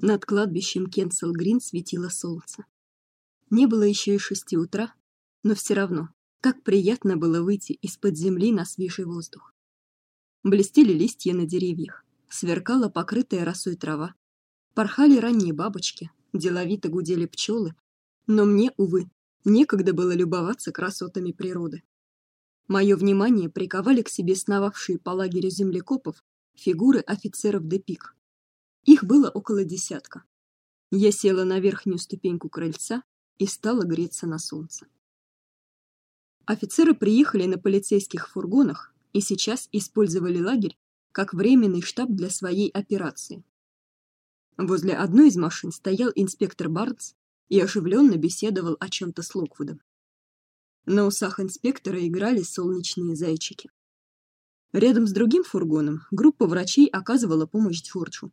Над кладбищем Кенсел-Грин светило солнце. Не было еще и шести утра, но все равно, как приятно было выйти из-под земли на свежий воздух. Блестели листья на деревьях, сверкала покрытая росой трава, порхали ранние бабочки, деловито гудели пчелы, но мне, увы, некогда было любоваться красотами природы. Мое внимание приковали к себе сновавшие по лагерю землекопов фигуры офицеров Депик. Их было около десятка. Я села на верхнюю ступеньку крыльца и стала греться на солнце. Офицеры приехали на полицейских фургонах и сейчас использовали лагерь как временный штаб для своей операции. Возле одной из машин стоял инспектор Барнс и оживленно беседовал о чем то с Локвудом. На усах инспектора играли солнечные зайчики. Рядом с другим фургоном группа врачей оказывала помощь Джорджу.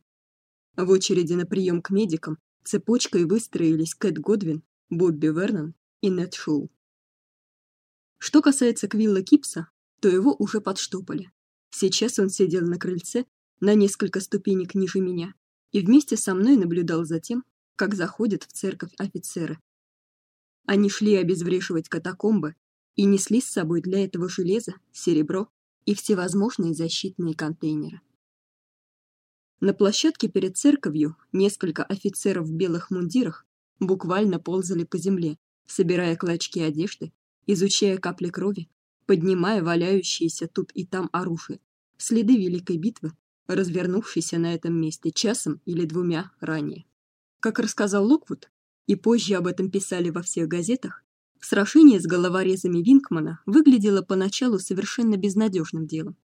В очереди на прием к медикам цепочкой выстроились Кэт Годвин, Бобби Вернон и Нед Шоу. Что касается Квилла Кипса, то его уже подштопали. Сейчас он сидел на крыльце на несколько ступенек ниже меня и вместе со мной наблюдал за тем, как заходят в церковь офицеры. Они шли обезвреживать катакомбы и несли с собой для этого железо, серебро и всевозможные защитные контейнеры. На площадке перед церковью несколько офицеров в белых мундирах буквально ползали по земле, собирая клочки одежды, изучая капли крови, поднимая валяющиеся тут и там оружие, следы великой битвы, развернувшейся на этом месте часом или двумя ранее. Как рассказал Локвуд, и позже об этом писали во всех газетах, сражение с головорезами Винкмана выглядело поначалу совершенно безнадежным делом.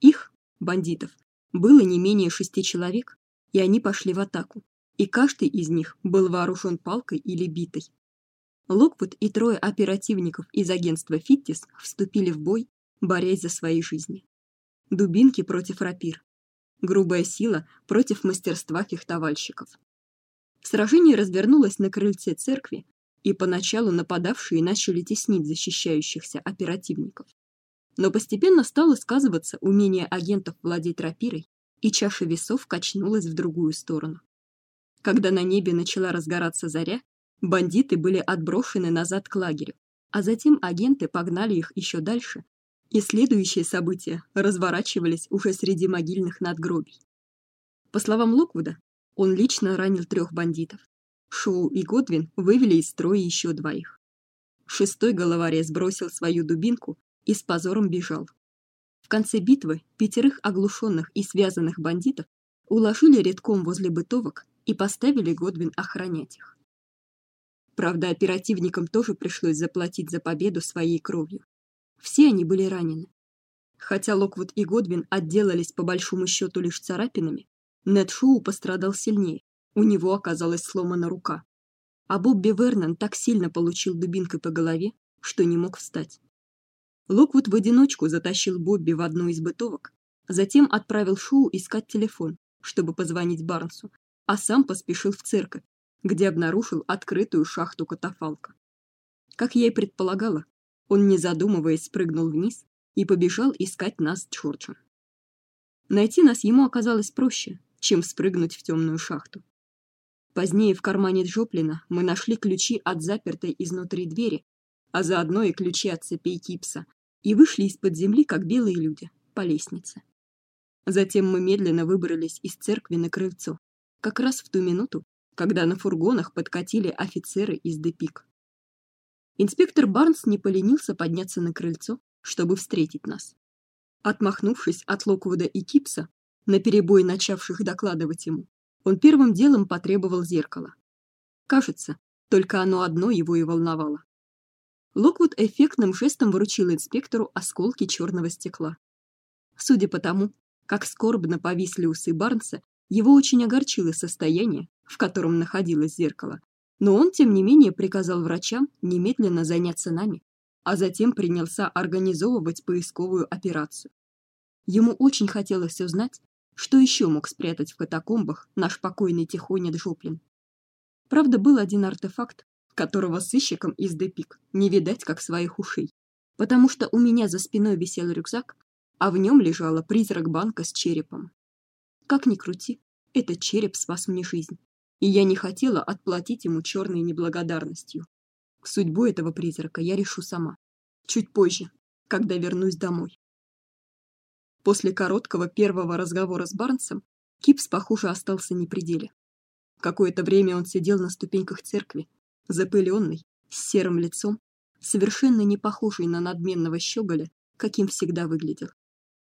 Их, бандитов, было не менее шести человек, и они пошли в атаку, и каждый из них был вооружен палкой или битой. Локвуд и трое оперативников из агентства Фиттис вступили в бой, борясь за свои жизни. Дубинки против рапир, грубая сила против мастерства фехтовальщиков. Сражение развернулось на крыльце церкви, и поначалу нападавшие начали теснить защищающихся оперативников. Но постепенно стало сказываться умение агентов владеть рапирой, и чаша весов качнулась в другую сторону. Когда на небе начала разгораться заря, бандиты были отброшены назад к лагерю, а затем агенты погнали их еще дальше, и следующие события разворачивались уже среди могильных надгробий. По словам Локвуда, он лично ранил трех бандитов. Шоу и Годвин вывели из строя еще двоих. Шестой головорез бросил свою дубинку и с позором бежал. В конце битвы пятерых оглушенных и связанных бандитов уложили редком возле бытовок и поставили Годвин охранять их. Правда, оперативникам тоже пришлось заплатить за победу своей кровью. Все они были ранены. Хотя Локвуд и Годвин отделались по большому счету лишь царапинами, Нед Шоу пострадал сильнее. У него оказалась сломана рука. А Бобби Вернон так сильно получил дубинкой по голове, что не мог встать. Локвуд в одиночку затащил Бобби в одну из бытовок, затем отправил Шоу искать телефон, чтобы позвонить Барнсу, а сам поспешил в церковь, где обнаружил открытую шахту катафалка. Как я и предполагала, он не задумываясь спрыгнул вниз и побежал искать нас с. Найти нас ему оказалось проще, чем спрыгнуть в темную шахту. Позднее в кармане Джоплина мы нашли ключи от запертой изнутри двери, а заодно и ключи от цепей Кипса, и вышли из-под земли, как белые люди, по лестнице. Затем мы медленно выбрались из церкви на крыльцо, как раз в ту минуту, когда на фургонах подкатили офицеры из Депик. Инспектор Барнс не поленился подняться на крыльцо, чтобы встретить нас. Отмахнувшись от Локвуда и Кипса, наперебой начавших докладывать ему, он первым делом потребовал зеркало. Кажется, только оно одно его и волновало. Локвуд эффектным жестом вручил инспектору осколки черного стекла. Судя по тому, как скорбно повисли усы Барнса, его очень огорчило состояние, в котором находилось зеркало, но он тем не менее приказал врачам немедленно заняться нами, а затем принялся организовывать поисковую операцию. Ему очень хотелось узнать, что еще мог спрятать в катакомбах наш покойный Тихоня Джоплин. Правда, был один артефакт, которого сыщикам из Депик не видать как своих ушей, потому что у меня за спиной висел рюкзак, а в нем лежала призрак банка с черепом. Как ни крути, этот череп спас мне жизнь, и я не хотела отплатить ему черной неблагодарностью. Судьбу этого призрака я решу сама, чуть позже, когда вернусь домой. После короткого первого разговора с Барнсом Кипс, похоже, остался не при деле. Какое-то время он сидел на ступеньках церкви, запыленный, с серым лицом, совершенно не похожий на надменного щеголя, каким всегда выглядел.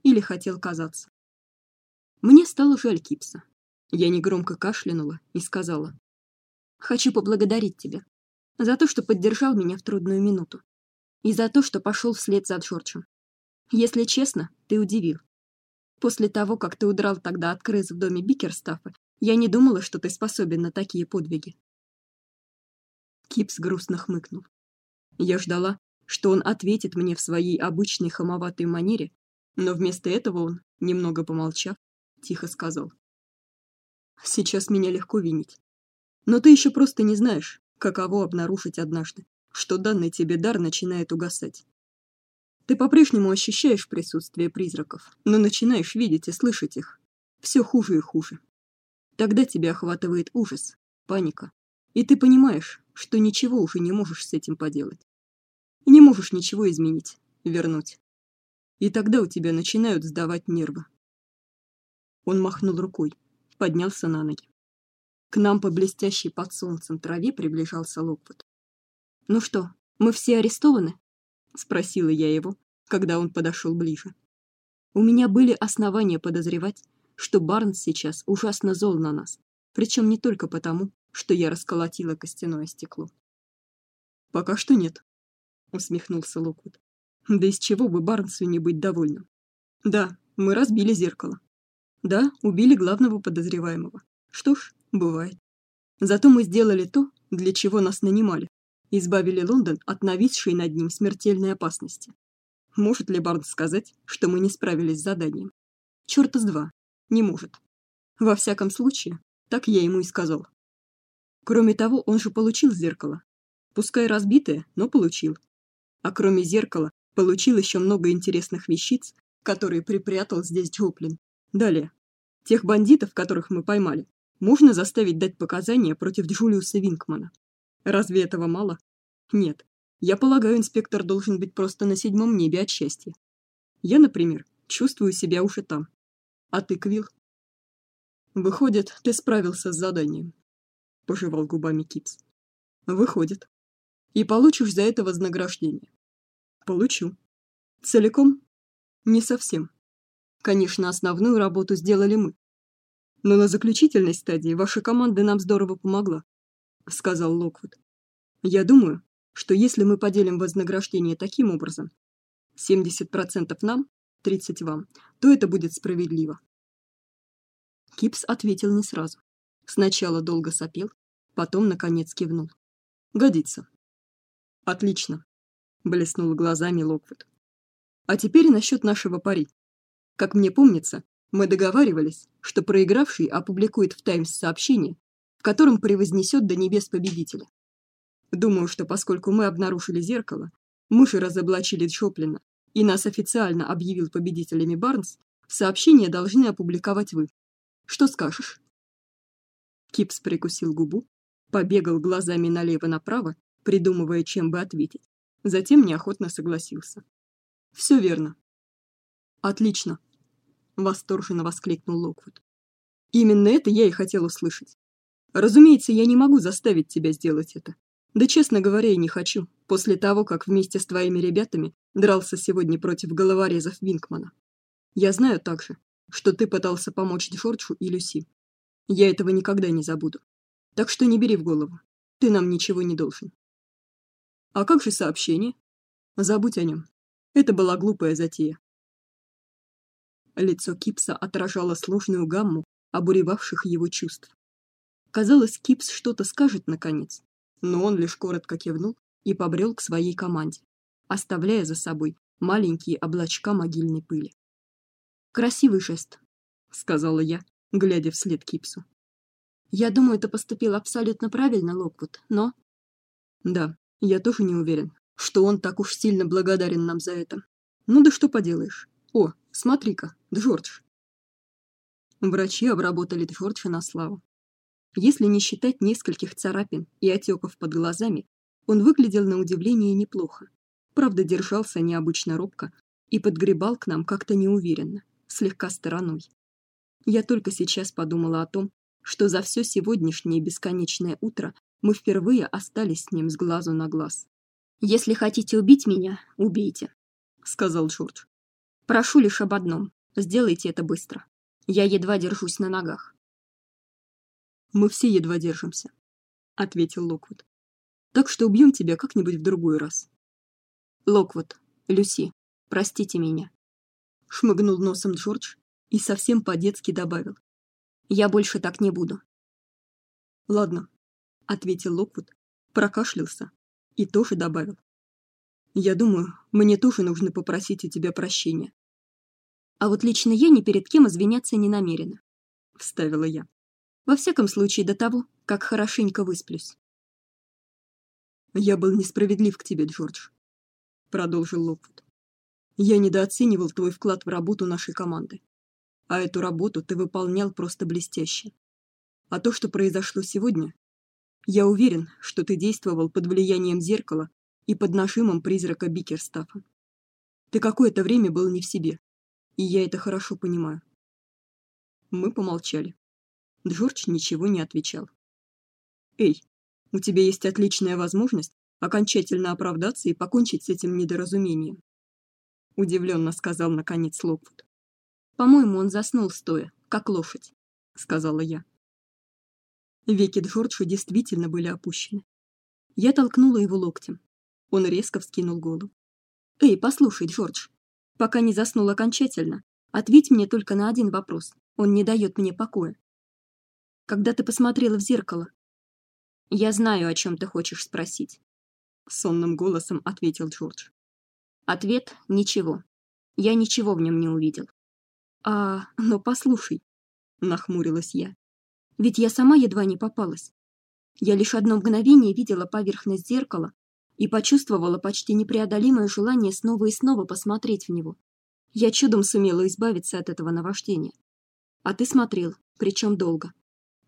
Или хотел казаться. Мне стало жаль Кипса. Я негромко кашлянула и сказала: "Хочу поблагодарить тебя за то, что поддержал меня в трудную минуту, и за то, что пошел вслед за Джорджем. Если честно, ты удивил. После того, как ты удрал тогда от крыс в доме Бикерстафа, я не думала, что ты способен на такие подвиги. Кипс грустно хмыкнул. Я ждала, что он ответит мне в своей обычной хамоватой манере, но вместо этого он, немного помолчав, тихо сказал: "Сейчас меня легко винить, но ты еще просто не знаешь, каково обнаружить однажды, что данный тебе дар начинает угасать. Ты по-прежнему ощущаешь присутствие призраков, но начинаешь видеть и слышать их. Все хуже и хуже. Тогда тебя охватывает ужас, паника, и ты понимаешь, что ничего уже не можешь с этим поделать. Не можешь ничего изменить, вернуть. И тогда у тебя начинают сдавать нервы. Он махнул рукой, поднялся на ноги. К нам по блестящей под солнцем траве приближался Локвуд. Ну что, мы все арестованы? спросила я его, когда он подошел ближе. У меня были основания подозревать, что Барнс сейчас ужасно зол на нас, причем не только потому, что я расколотила костяное стекло. Пока что нет, усмехнулся Локвуд. Да из чего бы Барнсу не быть довольным? Да, мы разбили зеркало. Да, убили главного подозреваемого. Что ж, бывает. Зато мы сделали то, для чего нас нанимали избавили Лондон от нависшей над ним смертельной опасности. Может ли Барнс сказать, что мы не справились с заданием? Чёрта с два. Не может. Во всяком случае, так я ему и сказал. Кроме того, он же получил зеркало. Пускай разбитое, но получил. А кроме зеркала, получил еще много интересных вещиц, которые припрятал здесь Джоплин. Далее. Тех бандитов, которых мы поймали, можно заставить дать показания против Джулиуса Винкмана. Разве этого мало? Нет. Я полагаю, инспектор должен быть просто на седьмом небе от счастья. Я, например, чувствую себя уже там. А ты, Квилл? Выходит, ты справился с заданием. Пожевал губами Кипс. Выходит. И получишь за это вознаграждение. Получу. Целиком? Не совсем. Конечно, основную работу сделали мы. Но на заключительной стадии ваша команда нам здорово помогла сказал Локвуд. Я думаю, что если мы поделим вознаграждение таким образом, 70% нам, 30 вам, то это будет справедливо. Кипс ответил не сразу. Сначала долго сопел, потом наконец кивнул. Годится. Отлично, блеснул глазами Локвуд. А теперь насчет нашего пари. Как мне помнится, мы договаривались, что проигравший опубликует в Таймс сообщение, которым превознесет до небес победителя. Думаю, что поскольку мы обнаружили зеркало, мы же разоблачили Чоплина, и нас официально объявил победителями Барнс, сообщение должны опубликовать вы. Что скажешь? Кипс прикусил губу, побегал глазами налево-направо, придумывая, чем бы ответить. Затем неохотно согласился. Все верно. Отлично, восторженно воскликнул Локвуд. Именно это я и хотел услышать. Разумеется, я не могу заставить тебя сделать это. Да, честно говоря, и не хочу. После того, как вместе с твоими ребятами дрался сегодня против головорезов Винкмана. Я знаю также, что ты пытался помочь Джорджу и Люси. Я этого никогда не забуду. Так что не бери в голову. Ты нам ничего не должен. А как же сообщение? Забудь о нем. Это была глупая затея. Лицо Кипса отражало сложную гамму обуревавших его чувств. Казалось, Кипс что-то скажет наконец, но он лишь коротко кивнул и побрел к своей команде, оставляя за собой маленькие облачка могильной пыли. Красивый жест, сказала я, глядя вслед Кипсу. Я думаю, ты поступил абсолютно правильно, Локвуд, но Да, я тоже не уверен, что он так уж сильно благодарен нам за это. Ну да что поделаешь? О, смотри-ка, Джордж. Врачи обработали Джорджа на славу. Если не считать нескольких царапин и отеков под глазами, он выглядел на удивление неплохо. Правда, держался необычно робко и подгребал к нам как-то неуверенно, слегка стороной. Я только сейчас подумала о том, что за все сегодняшнее бесконечное утро мы впервые остались с ним с глазу на глаз. Если хотите убить меня, убейте, сказал Джордж. Прошу лишь об одном: сделайте это быстро. Я едва держусь на ногах. Мы все едва держимся, ответил Локвуд. Так что убьем тебя как-нибудь в другой раз. Локвуд, Люси, простите меня. Шмыгнул носом Джордж и совсем по-детски добавил: я больше так не буду. Ладно, ответил Локвуд, прокашлялся и тоже добавил: я думаю, мне тоже нужно попросить у тебя прощения. А вот лично я ни перед кем извиняться не намерена, вставила я. Во всяком случае до того, как хорошенько высплюсь. Я был несправедлив к тебе, Джордж, продолжил Локвуд. Я недооценивал твой вклад в работу нашей команды. А эту работу ты выполнял просто блестяще. А то, что произошло сегодня, я уверен, что ты действовал под влиянием зеркала и под нажимом призрака Бикерстафа. Ты какое-то время был не в себе, и я это хорошо понимаю. Мы помолчали. Джордж ничего не отвечал. Эй, у тебя есть отличная возможность окончательно оправдаться и покончить с этим недоразумением. Удивленно сказал наконец Локвуд. По-моему, он заснул стоя, как лошадь, сказала я. Веки Джорджа действительно были опущены. Я толкнула его локтем. Он резко вскинул голову. Эй, послушай, Джордж, пока не заснул окончательно, ответь мне только на один вопрос. Он не дает мне покоя когда ты посмотрела в зеркало. Я знаю, о чем ты хочешь спросить, сонным голосом ответил Джордж. Ответ ничего. Я ничего в нем не увидел. А, но послушай, нахмурилась я. Ведь я сама едва не попалась. Я лишь одно мгновение видела поверхность зеркала и почувствовала почти непреодолимое желание снова и снова посмотреть в него. Я чудом сумела избавиться от этого наваждения. А ты смотрел, причем долго.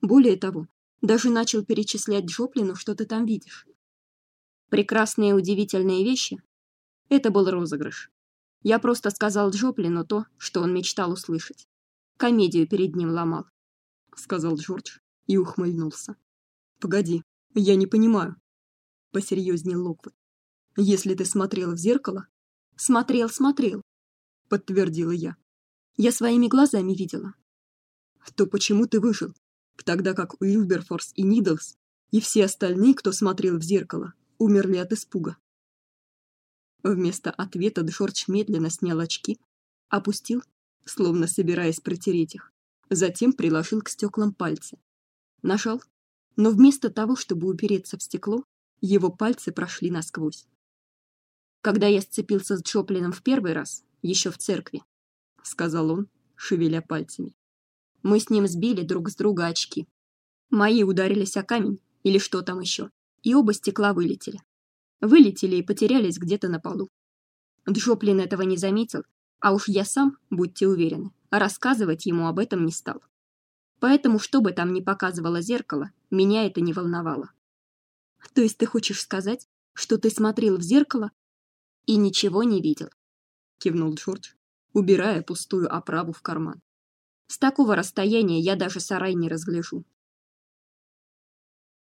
Более того, даже начал перечислять Джоплину, что ты там видишь. Прекрасные и удивительные вещи. Это был розыгрыш. Я просто сказал Джоплину то, что он мечтал услышать. Комедию перед ним ломал, сказал Джордж и ухмыльнулся. Погоди, я не понимаю. Посерьезнел Локвуд. Если ты смотрел в зеркало, смотрел, смотрел, подтвердила я. Я своими глазами видела. То почему ты выжил? тогда как Уилберфорс и Нидлс и все остальные, кто смотрел в зеркало, умерли от испуга. Вместо ответа Джордж медленно снял очки, опустил, словно собираясь протереть их, затем приложил к стеклам пальцы. Нажал, но вместо того, чтобы упереться в стекло, его пальцы прошли насквозь. Когда я сцепился с Джоплином в первый раз, еще в церкви, сказал он, шевеля пальцами. Мы с ним сбили друг с друга очки. Мои ударились о камень или что там еще, и оба стекла вылетели. Вылетели и потерялись где-то на полу. Джоплин этого не заметил, а уж я сам, будьте уверены, рассказывать ему об этом не стал. Поэтому, что бы там ни показывало зеркало, меня это не волновало. То есть ты хочешь сказать, что ты смотрел в зеркало и ничего не видел? кивнул Джордж, убирая пустую оправу в карман. С такого расстояния я даже сарай не разгляжу.